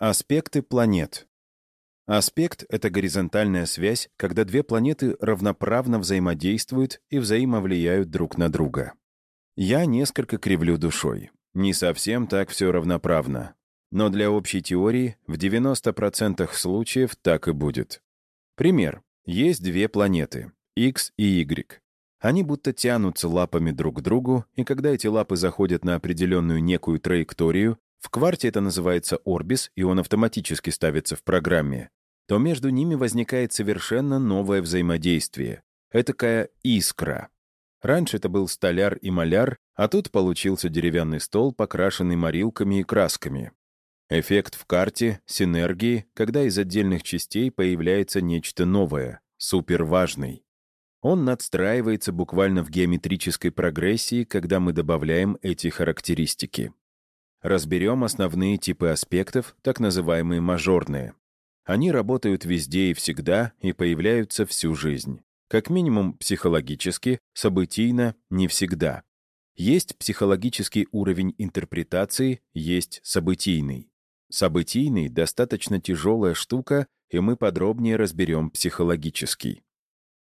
Аспекты планет. Аспект — это горизонтальная связь, когда две планеты равноправно взаимодействуют и взаимовлияют друг на друга. Я несколько кривлю душой. Не совсем так все равноправно. Но для общей теории в 90% случаев так и будет. Пример. Есть две планеты — X и Y. Они будто тянутся лапами друг к другу, и когда эти лапы заходят на определенную некую траекторию, в кварте это называется орбис, и он автоматически ставится в программе, то между ними возникает совершенно новое взаимодействие. Этакая искра. Раньше это был столяр и маляр, а тут получился деревянный стол, покрашенный морилками и красками. Эффект в карте, синергии, когда из отдельных частей появляется нечто новое, суперважный. Он надстраивается буквально в геометрической прогрессии, когда мы добавляем эти характеристики. Разберем основные типы аспектов, так называемые мажорные. Они работают везде и всегда и появляются всю жизнь. Как минимум психологически, событийно, не всегда. Есть психологический уровень интерпретации, есть событийный. Событийный — достаточно тяжелая штука, и мы подробнее разберем психологический.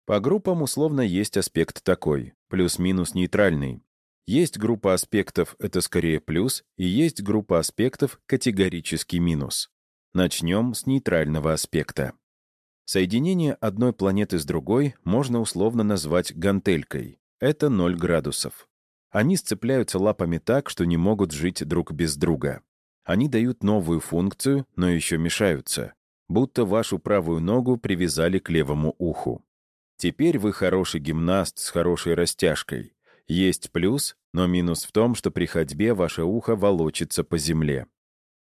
По группам условно есть аспект такой, плюс-минус нейтральный. Есть группа аспектов — это скорее плюс, и есть группа аспектов — категорический минус. Начнем с нейтрального аспекта. Соединение одной планеты с другой можно условно назвать гантелькой. Это 0 градусов. Они сцепляются лапами так, что не могут жить друг без друга. Они дают новую функцию, но еще мешаются. Будто вашу правую ногу привязали к левому уху. Теперь вы хороший гимнаст с хорошей растяжкой. Есть плюс, но минус в том, что при ходьбе ваше ухо волочится по земле.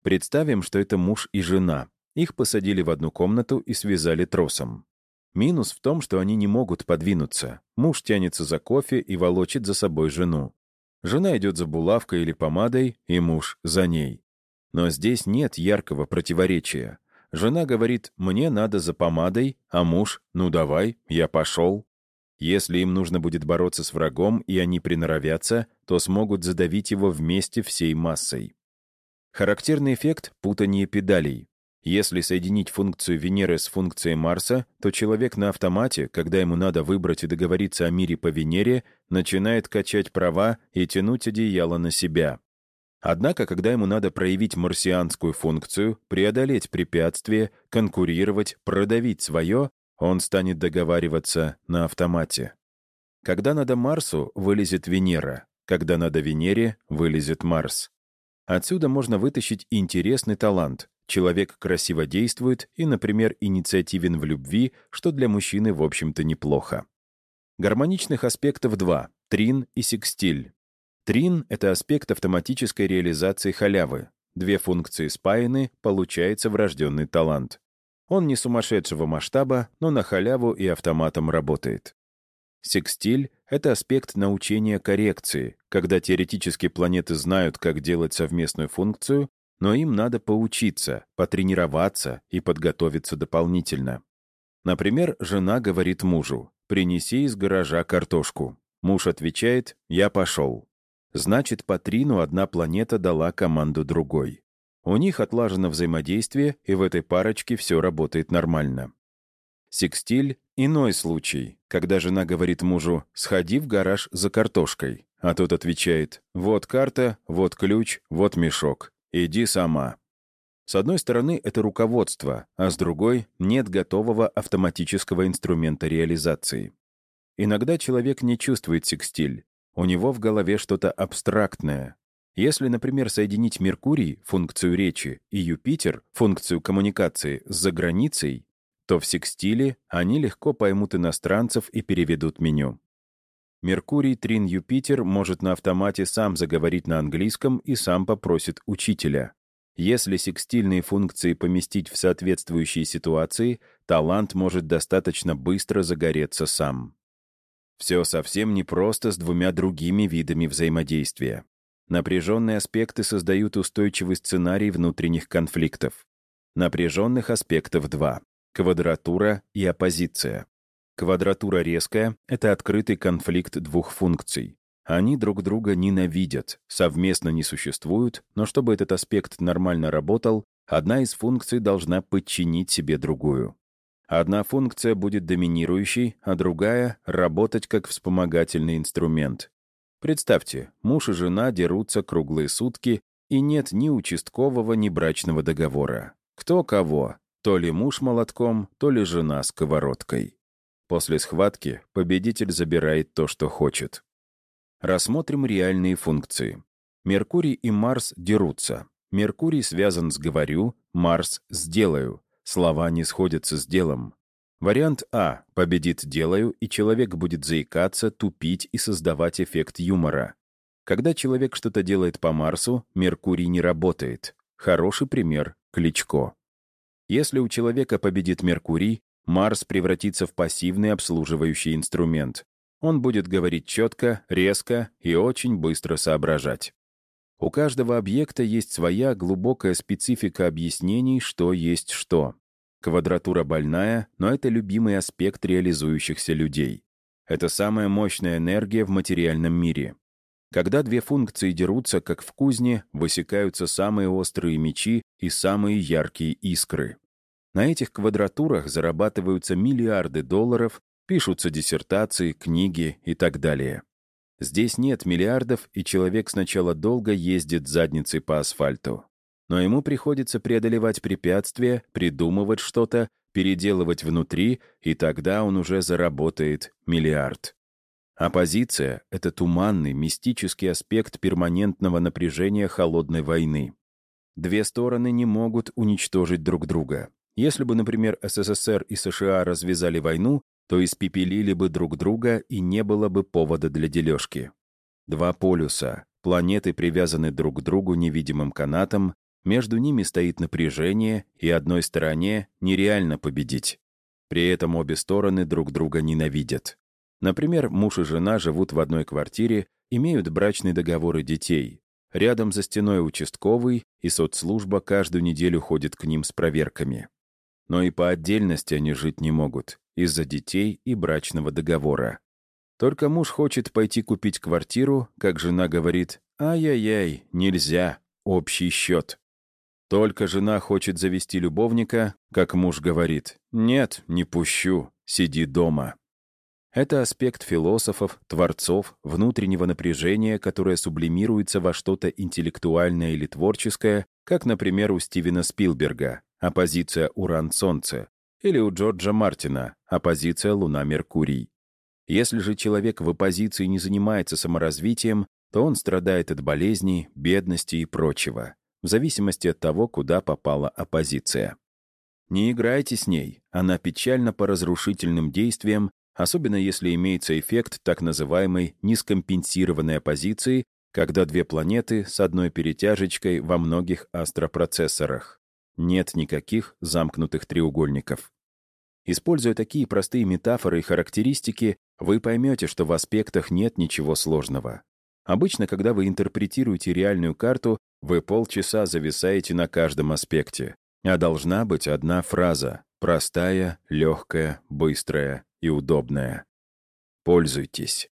Представим, что это муж и жена. Их посадили в одну комнату и связали тросом. Минус в том, что они не могут подвинуться. Муж тянется за кофе и волочит за собой жену. Жена идет за булавкой или помадой, и муж за ней. Но здесь нет яркого противоречия. Жена говорит «мне надо за помадой», а муж «ну давай, я пошел». Если им нужно будет бороться с врагом, и они приноровятся, то смогут задавить его вместе всей массой. Характерный эффект — путание педалей. Если соединить функцию Венеры с функцией Марса, то человек на автомате, когда ему надо выбрать и договориться о мире по Венере, начинает качать права и тянуть одеяло на себя. Однако, когда ему надо проявить марсианскую функцию, преодолеть препятствие, конкурировать, продавить свое, он станет договариваться на автомате. Когда надо Марсу, вылезет Венера. Когда надо Венере, вылезет Марс. Отсюда можно вытащить интересный талант. Человек красиво действует и, например, инициативен в любви, что для мужчины, в общем-то, неплохо. Гармоничных аспектов два — трин и секстиль. Трин — это аспект автоматической реализации халявы. Две функции спаяны, получается врожденный талант. Он не сумасшедшего масштаба, но на халяву и автоматом работает. Секстиль — это аспект научения коррекции, когда теоретически планеты знают, как делать совместную функцию, но им надо поучиться, потренироваться и подготовиться дополнительно. Например, жена говорит мужу «принеси из гаража картошку». Муж отвечает «я пошел». Значит, по Трину одна планета дала команду другой. У них отлажено взаимодействие, и в этой парочке все работает нормально. Секстиль — иной случай, когда жена говорит мужу «сходи в гараж за картошкой», а тот отвечает «вот карта, вот ключ, вот мешок, иди сама». С одной стороны, это руководство, а с другой — нет готового автоматического инструмента реализации. Иногда человек не чувствует секстиль, у него в голове что-то абстрактное. Если, например, соединить Меркурий, функцию речи, и Юпитер, функцию коммуникации, с заграницей, то в секстиле они легко поймут иностранцев и переведут меню. Меркурий Трин Юпитер может на автомате сам заговорить на английском и сам попросит учителя. Если секстильные функции поместить в соответствующие ситуации, талант может достаточно быстро загореться сам. Все совсем непросто с двумя другими видами взаимодействия. Напряженные аспекты создают устойчивый сценарий внутренних конфликтов. Напряженных аспектов два — квадратура и оппозиция. Квадратура резкая — это открытый конфликт двух функций. Они друг друга ненавидят, совместно не существуют, но чтобы этот аспект нормально работал, одна из функций должна подчинить себе другую. Одна функция будет доминирующей, а другая — работать как вспомогательный инструмент. Представьте, муж и жена дерутся круглые сутки, и нет ни участкового, ни брачного договора. Кто кого? То ли муж молотком, то ли жена сковородкой. После схватки победитель забирает то, что хочет. Рассмотрим реальные функции. Меркурий и Марс дерутся. Меркурий связан с «говорю», Марс — «сделаю». Слова не сходятся с делом. Вариант А — победит «делаю», и человек будет заикаться, тупить и создавать эффект юмора. Когда человек что-то делает по Марсу, Меркурий не работает. Хороший пример — Кличко. Если у человека победит Меркурий, Марс превратится в пассивный обслуживающий инструмент. Он будет говорить четко, резко и очень быстро соображать. У каждого объекта есть своя глубокая специфика объяснений, что есть что. Квадратура больная, но это любимый аспект реализующихся людей. Это самая мощная энергия в материальном мире. Когда две функции дерутся, как в кузне, высекаются самые острые мечи и самые яркие искры. На этих квадратурах зарабатываются миллиарды долларов, пишутся диссертации, книги и так далее. Здесь нет миллиардов, и человек сначала долго ездит задницей по асфальту. Но ему приходится преодолевать препятствия, придумывать что-то, переделывать внутри, и тогда он уже заработает миллиард. Оппозиция — это туманный, мистический аспект перманентного напряжения холодной войны. Две стороны не могут уничтожить друг друга. Если бы, например, СССР и США развязали войну, то испепелили бы друг друга и не было бы повода для дележки. Два полюса, планеты привязаны друг к другу невидимым канатом, между ними стоит напряжение, и одной стороне нереально победить. При этом обе стороны друг друга ненавидят. Например, муж и жена живут в одной квартире, имеют брачный договор и детей. Рядом за стеной участковый, и соцслужба каждую неделю ходит к ним с проверками. Но и по отдельности они жить не могут из-за детей и брачного договора. Только муж хочет пойти купить квартиру, как жена говорит, «Ай-яй-яй, нельзя, общий счет». Только жена хочет завести любовника, как муж говорит, «Нет, не пущу, сиди дома». Это аспект философов, творцов, внутреннего напряжения, которое сублимируется во что-то интеллектуальное или творческое, как, например, у Стивена Спилберга, оппозиция Уран-Солнце, или у Джорджа Мартина, оппозиция Луна-Меркурий. Если же человек в оппозиции не занимается саморазвитием, то он страдает от болезней, бедности и прочего, в зависимости от того, куда попала оппозиция. Не играйте с ней, она печальна по разрушительным действиям, особенно если имеется эффект так называемой нискомпенсированной оппозиции, когда две планеты с одной перетяжечкой во многих астропроцессорах. Нет никаких замкнутых треугольников. Используя такие простые метафоры и характеристики, вы поймете, что в аспектах нет ничего сложного. Обычно, когда вы интерпретируете реальную карту, вы полчаса зависаете на каждом аспекте. А должна быть одна фраза — простая, легкая, быстрая и удобная. Пользуйтесь.